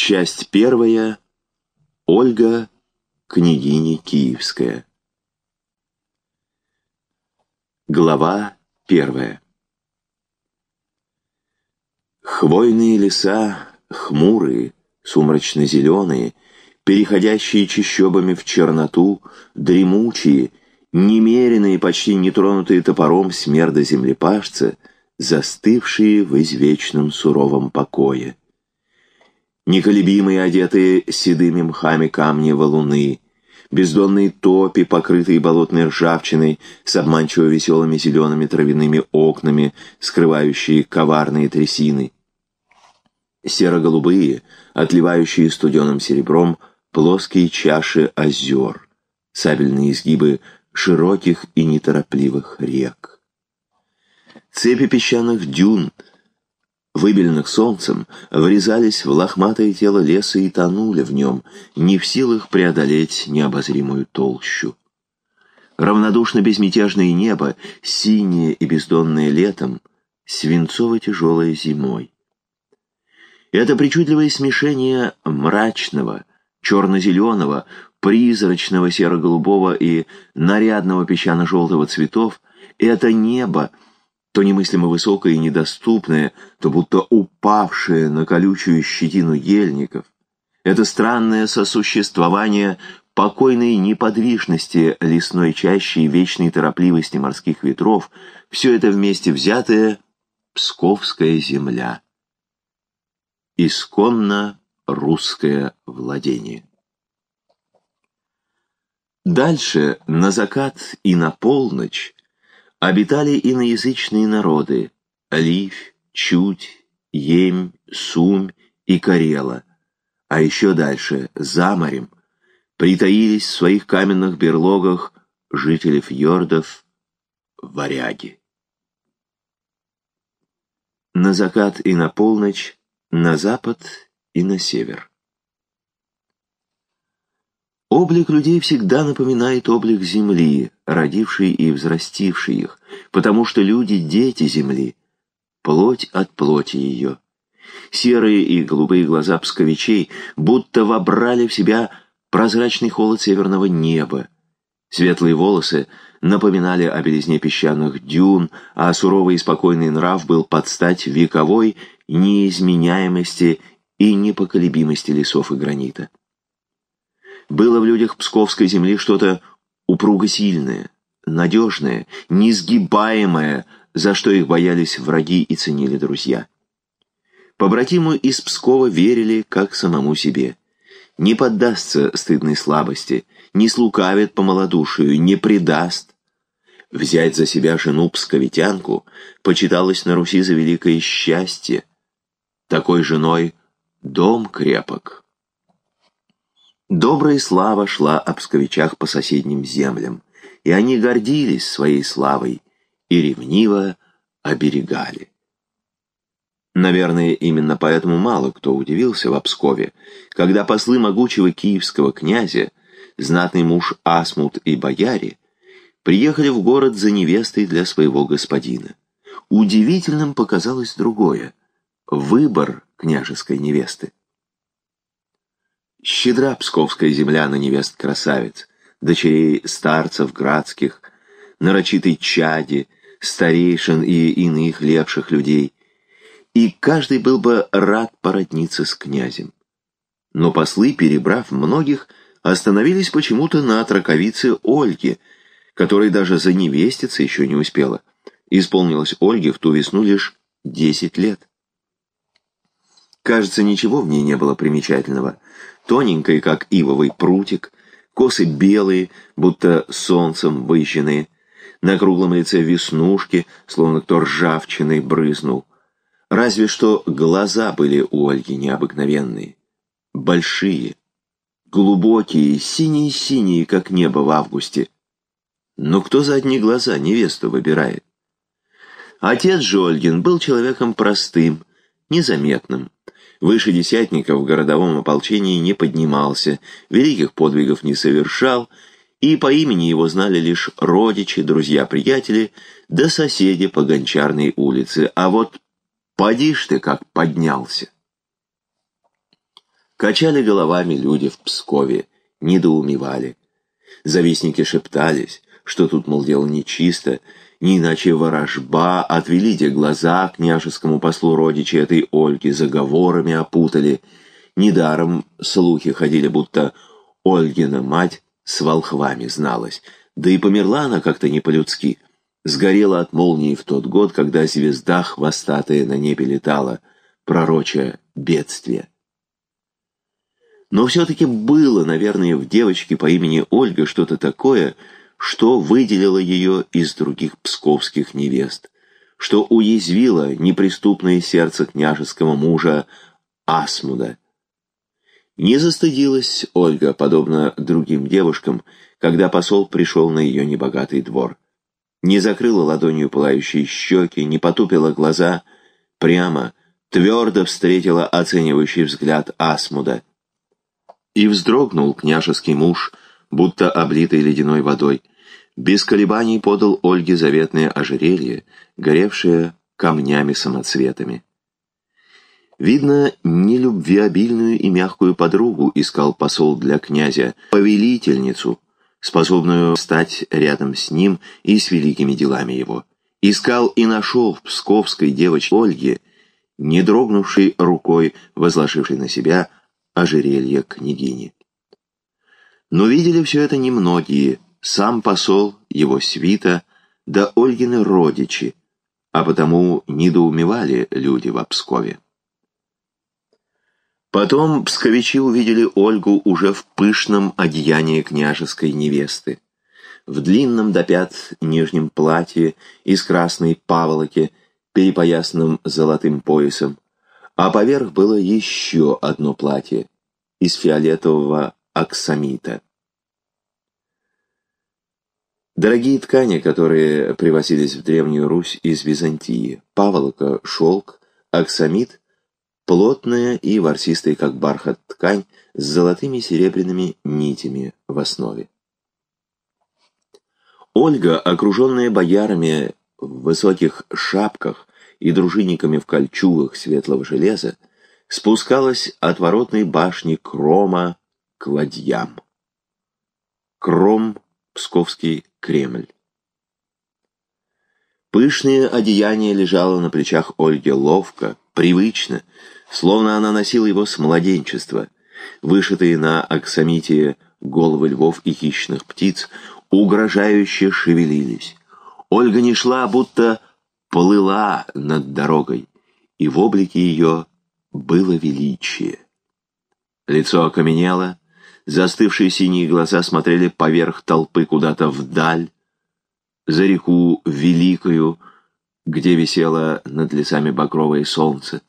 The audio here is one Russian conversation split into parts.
Часть первая. Ольга, княгиня Киевская. Глава первая. Хвойные леса, хмурые, сумрачно-зеленые, переходящие чащобами в черноту, дремучие, немеренные, почти нетронутые топором смерда землепашца, застывшие в извечном суровом покое неколебимые, одетые седыми мхами камни валуны, бездонные топи, покрытые болотной ржавчиной, с обманчиво веселыми зелеными травяными окнами, скрывающие коварные трясины. Серо-голубые, отливающие студеным серебром, плоские чаши озер, сабельные изгибы широких и неторопливых рек. Цепи песчаных дюн — выбеленных солнцем, врезались в лохматое тело леса и тонули в нем, не в силах преодолеть необозримую толщу. Равнодушно-безмятежное небо, синее и бездонное летом, свинцово-тяжелое зимой. Это причудливое смешение мрачного, черно-зеленого, призрачного серо-голубого и нарядного песчано-желтого цветов — это небо, то немыслимо высокое и недоступное, то будто упавшее на колючую щетину ельников. Это странное сосуществование покойной неподвижности лесной чащи и вечной торопливости морских ветров, все это вместе взятое — Псковская земля. Исконно русское владение. Дальше, на закат и на полночь, обитали иноязычные народы — Ливь, Чуть, Емь, Сумь и Карела, а еще дальше, за морем, притаились в своих каменных берлогах жители фьордов варяги. На закат и на полночь, на запад и на север. Облик людей всегда напоминает облик земли, родившей и взрастившей их, потому что люди — дети земли, плоть от плоти ее. Серые и голубые глаза псковичей будто вобрали в себя прозрачный холод северного неба. Светлые волосы напоминали о белизне песчаных дюн, а суровый и спокойный нрав был под стать вековой неизменяемости и непоколебимости лесов и гранита. Было в людях Псковской земли что-то упруго сильное, надежное, несгибаемое, за что их боялись враги и ценили друзья. Побратиму из Пскова верили как самому себе. Не поддастся стыдной слабости, не слукавит по малодушию, не предаст. Взять за себя жену псковитянку почиталось на Руси за великое счастье. Такой женой дом крепок. Добрая слава шла о псковичах по соседним землям, и они гордились своей славой и ревниво оберегали. Наверное, именно поэтому мало кто удивился в Пскове, когда послы могучего киевского князя, знатный муж Асмут и бояре, приехали в город за невестой для своего господина. Удивительным показалось другое — выбор княжеской невесты. Щедра псковская земля на невест красавиц, дочерей старцев градских, нарочитой чади, старейшин и иных лепших людей, и каждый был бы рад породниться с князем. Но послы, перебрав многих, остановились почему-то на траковице Ольге, которой даже за невестица еще не успела. Исполнилось Ольге в ту весну лишь десять лет. Кажется, ничего в ней не было примечательного. Тоненькая, как ивовый прутик, косы белые, будто солнцем выжженные, на круглом лице веснушки, словно кто ржавчиной брызнул. Разве что глаза были у Ольги необыкновенные. Большие, глубокие, синие-синие, как небо в августе. Но кто за одни глаза невесту выбирает? Отец же Ольгин был человеком простым, незаметным. Выше десятника в городовом ополчении не поднимался, великих подвигов не совершал, и по имени его знали лишь родичи, друзья-приятели, да соседи по Гончарной улице. А вот поди ж ты как поднялся. Качали головами люди в Пскове, недоумевали. Завистники шептались, что тут, мол, дело нечисто, не иначе ворожба, отвели те глаза княжескому послу родичи этой Ольги, заговорами опутали. Недаром слухи ходили, будто Ольгина мать с волхвами зналась, да и померла она как-то не по-людски. Сгорела от молнии в тот год, когда звезда хвостатая на небе летала, пророчая бедствие. Но все-таки было, наверное, в девочке по имени Ольга что-то такое, что выделило ее из других псковских невест, что уязвило неприступное сердце княжеского мужа Асмуда. Не застыдилась Ольга, подобно другим девушкам, когда посол пришел на ее небогатый двор. Не закрыла ладонью пылающие щеки, не потупила глаза, прямо, твердо встретила оценивающий взгляд Асмуда. И вздрогнул княжеский муж, будто облитый ледяной водой. Без колебаний подал Ольге заветное ожерелье, горевшее камнями-самоцветами. Видно, нелюбвеобильную и мягкую подругу искал посол для князя, повелительницу, способную стать рядом с ним и с великими делами его. Искал и нашел в псковской девочке Ольге, не дрогнувшей рукой, возложившей на себя ожерелье княгини. Но видели все это немногие, сам посол, его свита, да Ольгины родичи, а потому недоумевали люди в Пскове. Потом псковичи увидели Ольгу уже в пышном одеянии княжеской невесты, в длинном до пят нижнем платье из красной паволоки, перепоясанном золотым поясом, а поверх было еще одно платье из фиолетового аксамита. Дорогие ткани, которые привозились в Древнюю Русь из Византии, паволока, шелк, аксамит, плотная и ворсистая, как бархат, ткань с золотыми серебряными нитями в основе. Ольга, окруженная боярами в высоких шапках и дружинниками в кольчугах светлого железа, спускалась от воротной башни Крома к ладьям. Кром — Псковский Кремль. Пышное одеяние лежало на плечах Ольги ловко, привычно, словно она носила его с младенчества. Вышитые на аксамите головы львов и хищных птиц угрожающе шевелились. Ольга не шла, будто плыла над дорогой, и в облике ее было величие. Лицо окаменело, Застывшие синие глаза смотрели поверх толпы куда-то вдаль, за реку Великую, где висело над лесами багровое солнце.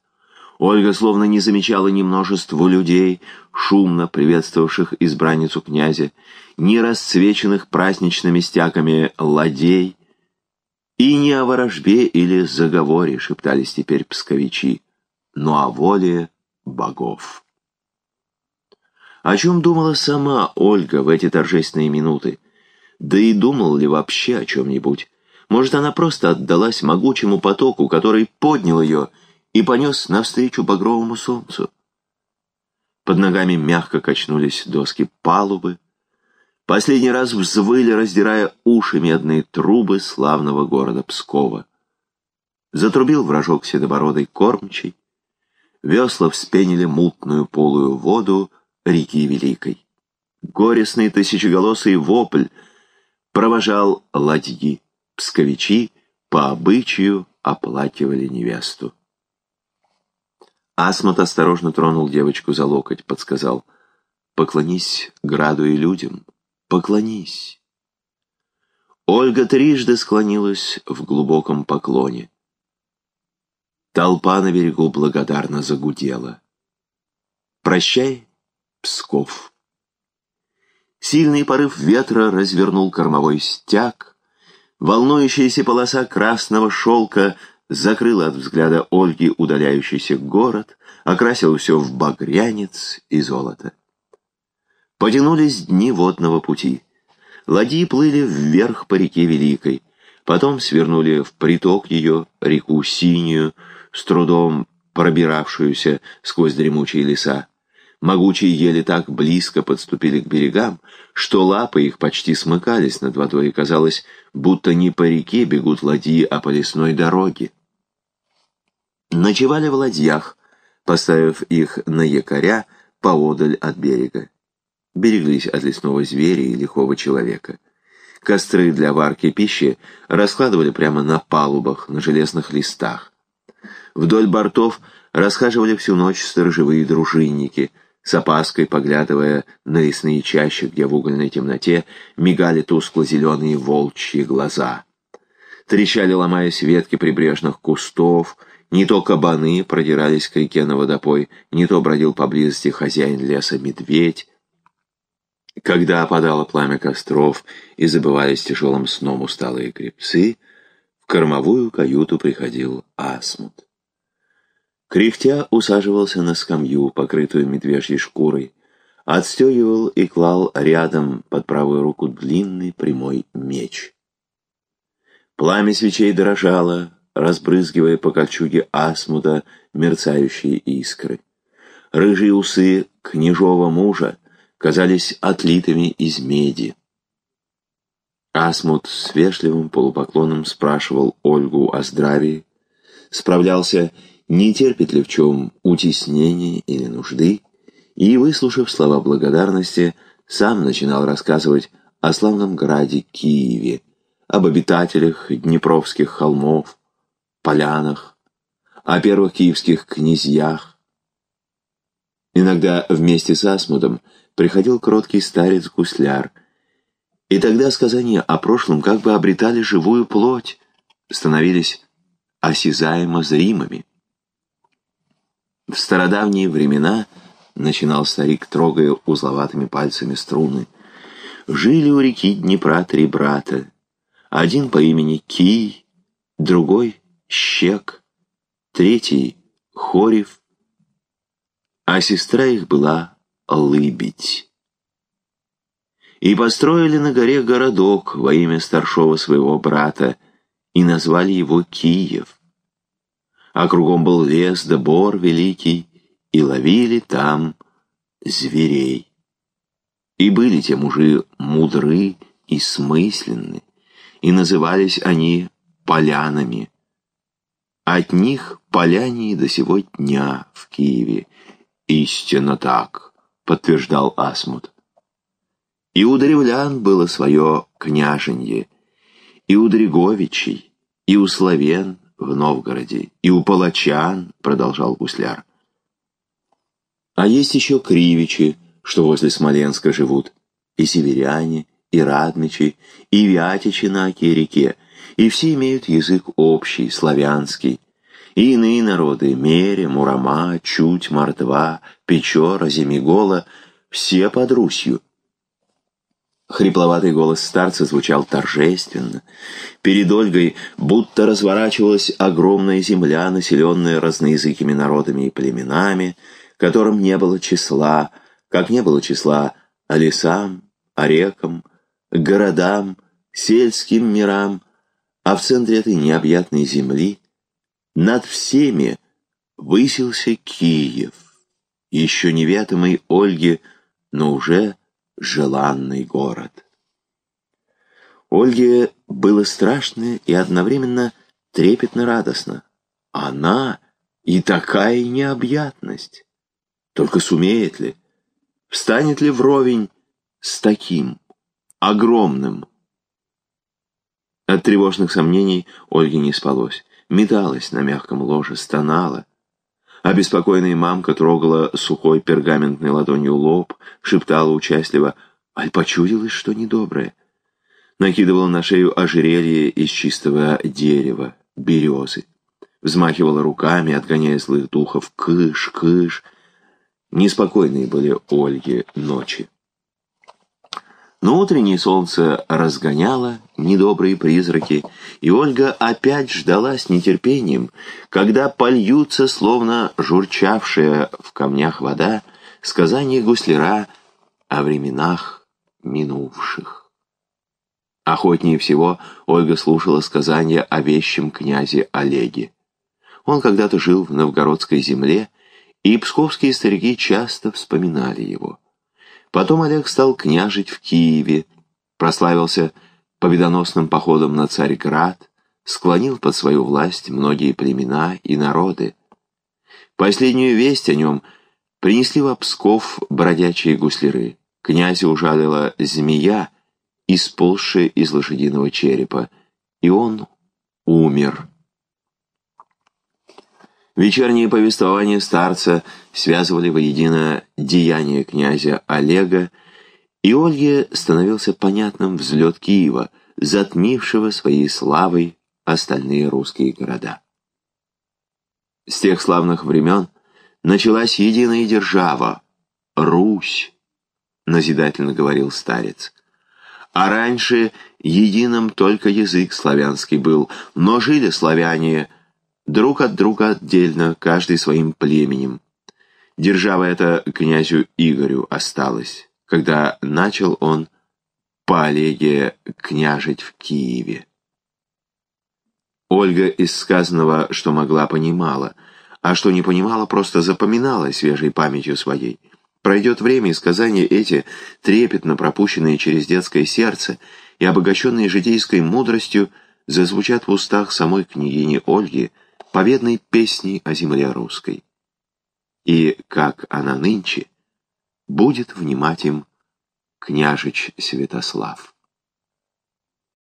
Ольга словно не замечала ни множества людей, шумно приветствовавших избранницу князя, ни расцвеченных праздничными стяками ладей, и не о ворожбе или заговоре шептались теперь псковичи, но о воле богов. О чем думала сама Ольга в эти торжественные минуты? Да и думал ли вообще о чем-нибудь? Может, она просто отдалась могучему потоку, который поднял ее и понес навстречу багровому солнцу? Под ногами мягко качнулись доски палубы. Последний раз взвыли, раздирая уши медные трубы славного города Пскова. Затрубил вражок седобородый кормчий. Весла вспенили мутную полую воду, реки Великой. Горестный тысячеголосый вопль провожал ладьи. Псковичи по обычаю оплакивали невесту. Асмут осторожно тронул девочку за локоть, подсказал. «Поклонись граду и людям, поклонись». Ольга трижды склонилась в глубоком поклоне. Толпа на берегу благодарно загудела. «Прощай, Псков. Сильный порыв ветра развернул кормовой стяг. Волнующаяся полоса красного шелка закрыла от взгляда Ольги удаляющийся город, окрасила все в багрянец и золото. Потянулись дни водного пути. Ладьи плыли вверх по реке Великой, потом свернули в приток ее, реку Синюю, с трудом пробиравшуюся сквозь дремучие леса. Могучие ели так близко подступили к берегам, что лапы их почти смыкались над водой, и казалось, будто не по реке бегут ладьи, а по лесной дороге. Ночевали в ладьях, поставив их на якоря поодаль от берега. Береглись от лесного зверя и лихого человека. Костры для варки пищи раскладывали прямо на палубах, на железных листах. Вдоль бортов расхаживали всю ночь сторожевые дружинники — с опаской поглядывая на лесные чащи, где в угольной темноте мигали тускло-зеленые волчьи глаза. Трещали, ломаясь ветки прибрежных кустов, не то кабаны продирались к реке на водопой, не то бродил поблизости хозяин леса медведь. Когда опадало пламя костров и забывались тяжелым сном усталые крепцы, в кормовую каюту приходил Асмут. Кряхтя усаживался на скамью, покрытую медвежьей шкурой, отстегивал и клал рядом под правую руку длинный прямой меч. Пламя свечей дрожало, разбрызгивая по кольчуге асмуда мерцающие искры. Рыжие усы княжого мужа казались отлитыми из меди. Асмуд с вежливым полупоклоном спрашивал Ольгу о здравии, справлялся не терпит ли в чем утеснения или нужды, и, выслушав слова благодарности, сам начинал рассказывать о славном граде Киеве, об обитателях Днепровских холмов, полянах, о первых киевских князьях. Иногда вместе с Асмудом приходил кроткий старец-гусляр, и тогда сказания о прошлом как бы обретали живую плоть, становились осязаемо зримыми. В стародавние времена, начинал старик, трогая узловатыми пальцами струны, жили у реки Днепра три брата. Один по имени Кий, другой — Щек, третий — Хорев, а сестра их была Лыбедь. И построили на горе городок во имя старшего своего брата и назвали его Киев а кругом был лес да бор великий, и ловили там зверей. И были те мужи мудры и смысленны, и назывались они полянами. От них поляне до сего дня в Киеве. Истинно так, подтверждал Асмут. И у древлян было свое княженье, и у Дреговичей, и у славян, в Новгороде, и у палачан, продолжал гусляр. А есть еще кривичи, что возле Смоленска живут, и северяне, и радмичи, и вятичи на Оке-реке, и все имеют язык общий, славянский, и иные народы — Мере, Мурама, Чуть, Мордва, Печора, Земигола — все под Русью — Хрипловатый голос старца звучал торжественно. Перед Ольгой будто разворачивалась огромная земля, населенная разноязыкими народами и племенами, которым не было числа, как не было числа о лесам, о рекам, городам, сельским мирам, а в центре этой необъятной земли над всеми высился Киев, еще неведомый Ольге, но уже желанный город. Ольге было страшно и одновременно трепетно радостно. Она и такая необъятность. Только сумеет ли, встанет ли вровень с таким, огромным? От тревожных сомнений Ольге не спалось. Металась на мягком ложе, стонала. Обеспокоенная мамка трогала сухой пергаментной ладонью лоб, шептала участливо, «Аль почудилось, что недоброе». Накидывала на шею ожерелье из чистого дерева, березы. Взмахивала руками, отгоняя злых духов. «Кыш, кыш!» Неспокойные были Ольги ночи. Но утреннее солнце разгоняло недобрые призраки, и Ольга опять ждала с нетерпением, когда польются, словно журчавшая в камнях вода, сказания гусляра о временах минувших. Охотнее всего Ольга слушала сказания о вещем князе Олеге. Он когда-то жил в новгородской земле и псковские старики часто вспоминали его. Потом Олег стал княжить в Киеве, прославился победоносным походом на Царьград, склонил под свою власть многие племена и народы. Последнюю весть о нем принесли в Псков бродячие гусляры. Князя ужалила змея, исползшая из лошадиного черепа, и он умер. Вечерние повествования старца связывали воедино деяния князя Олега, и Ольге становился понятным взлет Киева, затмившего своей славой остальные русские города. С тех славных времен началась единая держава — Русь, назидательно говорил старец. А раньше единым только язык славянский был, но жили славяне — друг от друга отдельно, каждый своим племенем. Держава эта князю Игорю осталась, когда начал он по Олеге княжить в Киеве. Ольга из сказанного, что могла, понимала, а что не понимала, просто запоминала свежей памятью своей. Пройдет время, и сказания эти, трепетно пропущенные через детское сердце и обогащенные житейской мудростью, зазвучат в устах самой княгини Ольги, победной песней о земле русской. И, как она нынче, будет внимать им княжич Святослав.